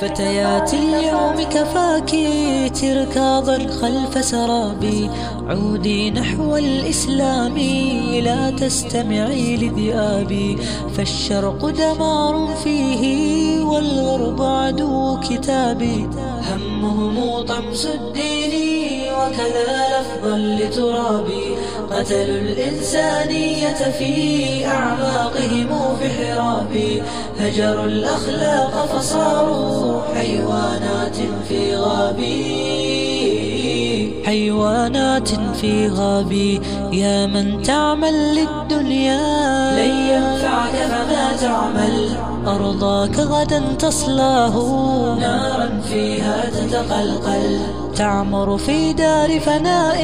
فتيات اليوم كفاكي تركاضا خلف سرابي عودي نحو الإسلام لا تستمعي لذئابي. فالشرق دمار فيه والغرب عدو كتابي. همهم طمس الدين وكذا لفظا لترابي. قتلوا الإنسانية في أعماقهم في حرابي. هجروا الأخلاق فصاروا حيوانات في غابي. حيوانات في غابي. يا من تعمل للدنيا. لن ينفعك تعمل أرضاك غدا تصلاه. نارا فيها تتقلقل تعمر في دار فناء.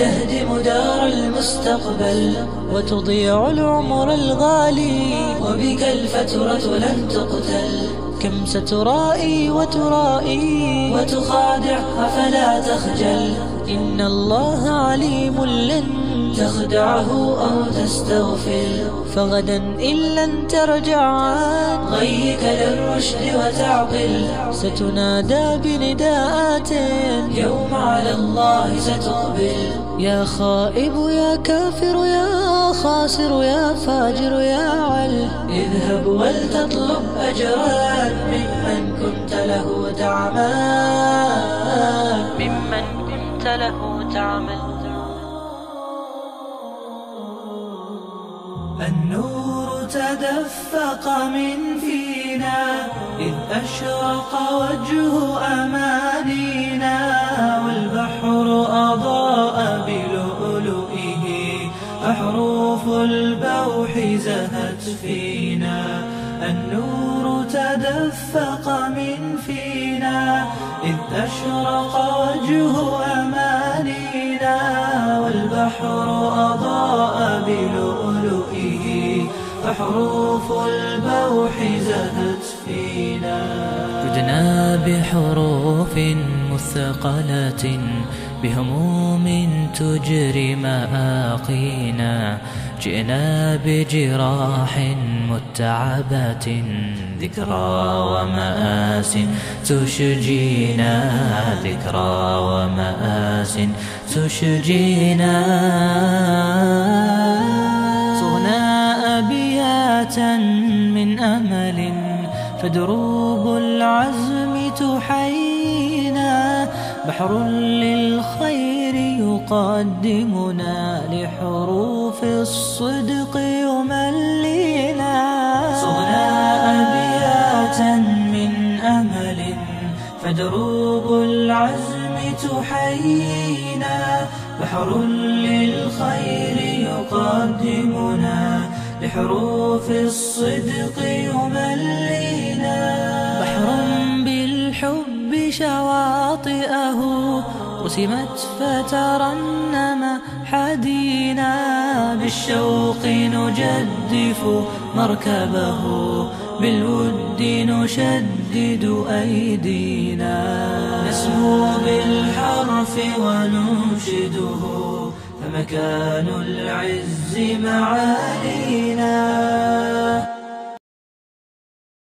تهدم دار المستقبل وتضيع العمر الغالي. وبك الفترة لن تقتل كم سترائي وترائي. وتخادع أفلا تخجل إن الله عليم لن تخدعه أو تستغفر. فغدا إن لن ترجع. عن غيك للرشد وتعقل. ستنادى بنداءات. يوم على الله ستقبل. يا خائب يا كافر يا خاسر يا فاجر يا عل. اذهب ولتطلب أجرا ممن كنت له تعمل ممن كنت له تعمل النور تدفق من فينا إذ أشرق وجه أمانينا والبحر أضاء بلؤلؤه أحروف البوح زهت فينا. النور تدفق من فينا إذ أشرق وجه أمانينا والبحر أضاء بلؤلؤه فحروف البوح زهت فينا. جدنا بحروف مثقلة بهموم تجري مآقينا. جئنا بجراح متعبات ذكرى ومآس تشجينا. ذكرى ومآس تشجينا. صغنا أبياتا من أمل فدروب العزم تحيينا. بحر للخير يقدمنا لحروف الصدق يملينا. صغنا أبياتا من أمل فدروب العزم تحيينا بحر للخير يقدمنا لحروف الصدق يملينا. بحر بالحب شواطئه رسمت فترنم حدينا. بالشوق نجدف مركبه بالود نشدد أيدينا. نسمو بالحرف وننشده فمكان العز معالينا.